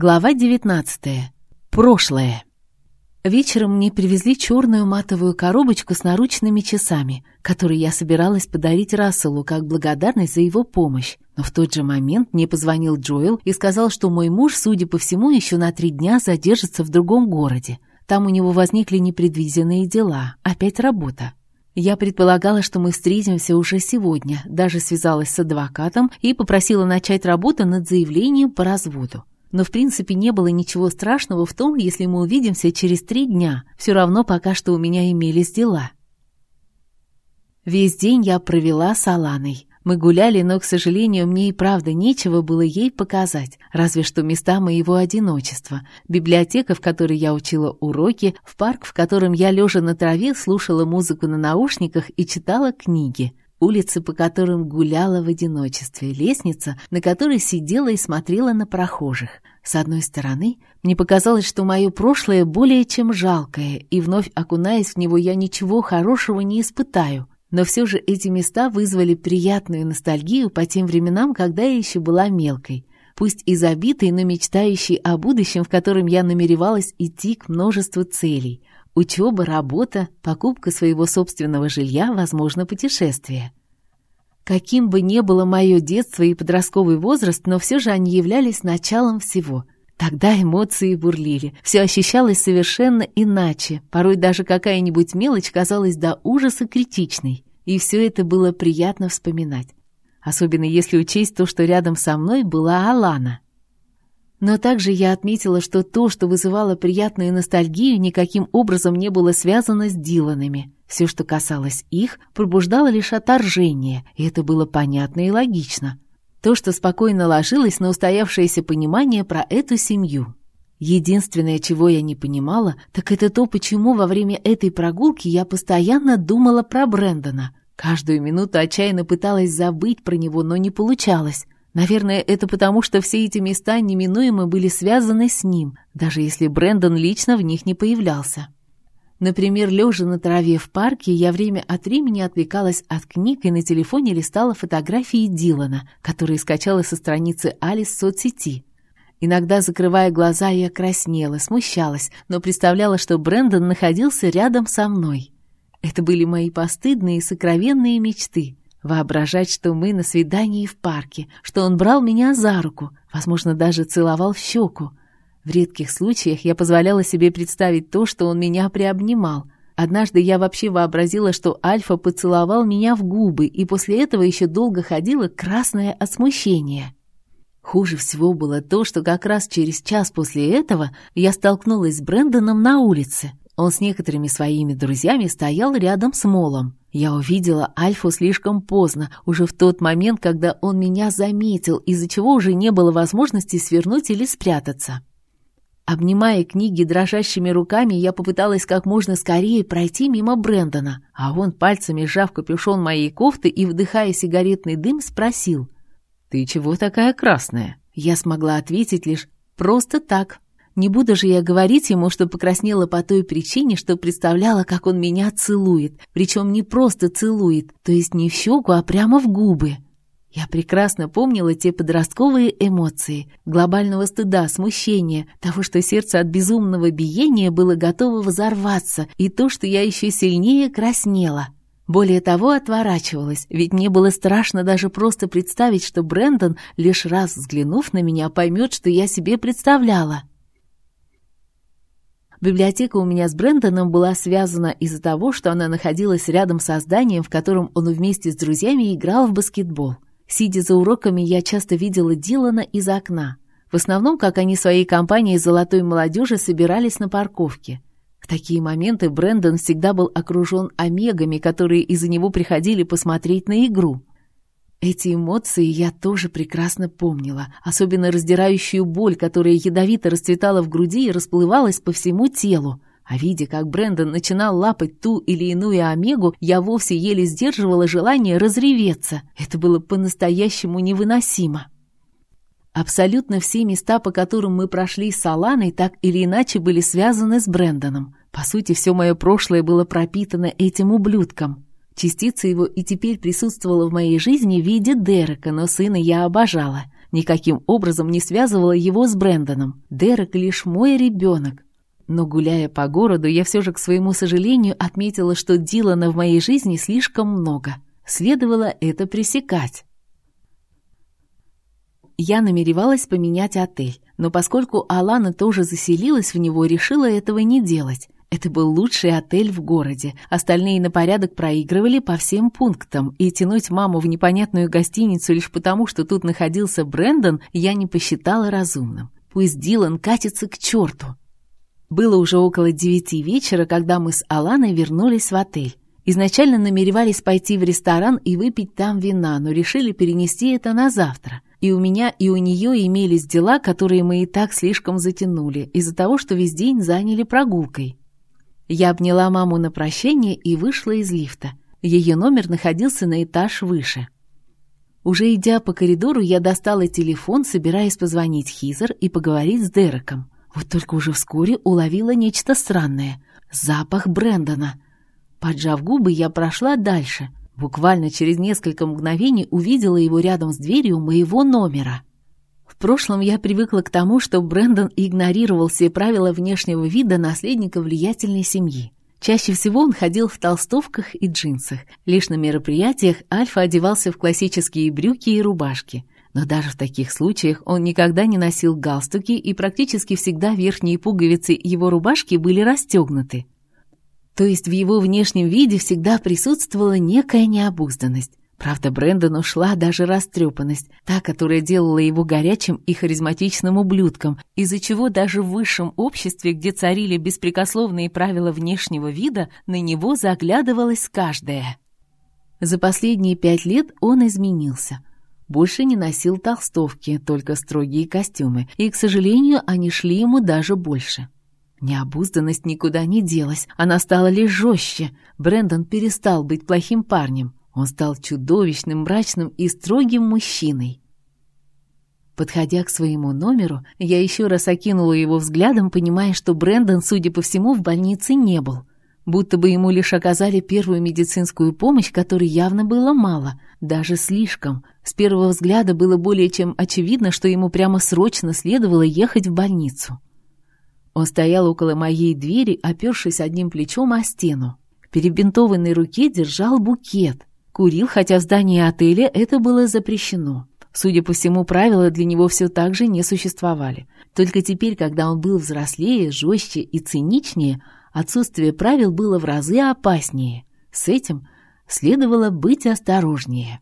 Глава 19. Прошлое. Вечером мне привезли черную матовую коробочку с наручными часами, которые я собиралась подарить Расселу как благодарность за его помощь. Но в тот же момент мне позвонил Джоэл и сказал, что мой муж, судя по всему, еще на три дня задержится в другом городе. Там у него возникли непредвиденные дела, опять работа. Я предполагала, что мы встретимся уже сегодня, даже связалась с адвокатом и попросила начать работу над заявлением по разводу. Но в принципе не было ничего страшного в том, если мы увидимся через три дня. Все равно пока что у меня имелись дела. Весь день я провела с Аланой. Мы гуляли, но, к сожалению, мне и правда нечего было ей показать, разве что места моего одиночества. Библиотека, в которой я учила уроки, в парк, в котором я, лежа на траве, слушала музыку на наушниках и читала книги улицы, по которым гуляла в одиночестве, лестница, на которой сидела и смотрела на прохожих. С одной стороны, мне показалось, что мое прошлое более чем жалкое, и вновь окунаясь в него, я ничего хорошего не испытаю. Но все же эти места вызвали приятную ностальгию по тем временам, когда я еще была мелкой. Пусть и забитой, но мечтающей о будущем, в котором я намеревалась идти к множеству целей. Учеба, работа, покупка своего собственного жилья, возможно, путешествие. Каким бы ни было мое детство и подростковый возраст, но все же они являлись началом всего. Тогда эмоции бурлили, все ощущалось совершенно иначе, порой даже какая-нибудь мелочь казалась до ужаса критичной, и все это было приятно вспоминать. Особенно если учесть то, что рядом со мной была Алана. Но также я отметила, что то, что вызывало приятную ностальгию, никаким образом не было связано с Диланами. Все, что касалось их, пробуждало лишь отторжение, и это было понятно и логично. То, что спокойно ложилось на устоявшееся понимание про эту семью. Единственное, чего я не понимала, так это то, почему во время этой прогулки я постоянно думала про Брэндона. Каждую минуту отчаянно пыталась забыть про него, но не получалось. Наверное, это потому, что все эти места неминуемо были связаны с ним, даже если Брэндон лично в них не появлялся. Например, лежа на траве в парке, я время от времени отвлекалась от книг и на телефоне листала фотографии Дилана, которые скачала со страницы Алис в соцсети. Иногда, закрывая глаза, я краснела, смущалась, но представляла, что Брэндон находился рядом со мной. Это были мои постыдные и сокровенные мечты. Воображать, что мы на свидании в парке, что он брал меня за руку, возможно, даже целовал в щеку. В редких случаях я позволяла себе представить то, что он меня приобнимал. Однажды я вообще вообразила, что Альфа поцеловал меня в губы, и после этого еще долго ходила красное от смущения. Хуже всего было то, что как раз через час после этого я столкнулась с Брэндоном на улице. Он с некоторыми своими друзьями стоял рядом с Молом. Я увидела Альфу слишком поздно, уже в тот момент, когда он меня заметил, из-за чего уже не было возможности свернуть или спрятаться. Обнимая книги дрожащими руками, я попыталась как можно скорее пройти мимо Брэндона, а он, пальцами сжав капюшон моей кофты и вдыхая сигаретный дым, спросил. «Ты чего такая красная?» Я смогла ответить лишь «просто так». Не буду же я говорить ему, что покраснела по той причине, что представляла, как он меня целует. Причем не просто целует, то есть не в щеку, а прямо в губы. Я прекрасно помнила те подростковые эмоции, глобального стыда, смущения, того, что сердце от безумного биения было готово взорваться, и то, что я еще сильнее краснела. Более того, отворачивалась, ведь мне было страшно даже просто представить, что Брэндон, лишь раз взглянув на меня, поймет, что я себе представляла. Библиотека у меня с Брэндоном была связана из-за того, что она находилась рядом со зданием, в котором он вместе с друзьями играл в баскетбол. Сидя за уроками, я часто видела Дилана из окна. В основном, как они своей компанией золотой молодежи собирались на парковке. В такие моменты Брэндон всегда был окружен омегами, которые из-за него приходили посмотреть на игру. Эти эмоции я тоже прекрасно помнила, особенно раздирающую боль, которая ядовито расцветала в груди и расплывалась по всему телу. А видя, как Брэндон начинал лапать ту или иную омегу, я вовсе еле сдерживала желание разреветься. Это было по-настоящему невыносимо. Абсолютно все места, по которым мы прошли с Аланой, так или иначе были связаны с Брэндоном. По сути, все мое прошлое было пропитано этим ублюдком. Частица его и теперь присутствовала в моей жизни в виде Дерека, но сына я обожала. никаким образом не связывала его с Брэндоном. Дерек лишь мой ребенок. Но гуляя по городу, я все же, к своему сожалению, отметила, что Дилана в моей жизни слишком много. Следовало это пресекать. Я намеревалась поменять отель, но поскольку Алана тоже заселилась в него, решила этого не делать. Это был лучший отель в городе. Остальные на порядок проигрывали по всем пунктам, и тянуть маму в непонятную гостиницу лишь потому, что тут находился Брэндон, я не посчитала разумным. Пусть Дилан катится к черту. Было уже около девяти вечера, когда мы с Аланой вернулись в отель. Изначально намеревались пойти в ресторан и выпить там вина, но решили перенести это на завтра. И у меня, и у нее имелись дела, которые мы и так слишком затянули, из-за того, что весь день заняли прогулкой. Я обняла маму на прощение и вышла из лифта. Ее номер находился на этаж выше. Уже идя по коридору, я достала телефон, собираясь позвонить Хизер и поговорить с Дереком. Вот только уже вскоре уловила нечто странное. Запах Брэндона. Поджав губы, я прошла дальше. Буквально через несколько мгновений увидела его рядом с дверью моего номера. В прошлом я привыкла к тому, что Брэндон игнорировал все правила внешнего вида наследника влиятельной семьи. Чаще всего он ходил в толстовках и джинсах. Лишь на мероприятиях Альфа одевался в классические брюки и рубашки. Но даже в таких случаях он никогда не носил галстуки, и практически всегда верхние пуговицы его рубашки были расстегнуты. То есть в его внешнем виде всегда присутствовала некая необузданность. Правда, Брэндон ушла даже растрепанность, та, которая делала его горячим и харизматичным ублюдком, из-за чего даже в высшем обществе, где царили беспрекословные правила внешнего вида, на него заглядывалась каждая. За последние пять лет он изменился. Больше не носил толстовки, только строгие костюмы, и, к сожалению, они шли ему даже больше. Необузданность никуда не делась, она стала лишь жестче. Брэндон перестал быть плохим парнем. Он стал чудовищным, мрачным и строгим мужчиной. Подходя к своему номеру, я еще раз окинула его взглядом, понимая, что Брэндон, судя по всему, в больнице не был. Будто бы ему лишь оказали первую медицинскую помощь, которой явно было мало, даже слишком. С первого взгляда было более чем очевидно, что ему прямо срочно следовало ехать в больницу. Он стоял около моей двери, опершись одним плечом о стену. В перебинтованной руке держал букет. Курил, хотя в здании отеля это было запрещено. Судя по всему, правила для него все так же не существовали. Только теперь, когда он был взрослее, жестче и циничнее, отсутствие правил было в разы опаснее. С этим следовало быть осторожнее.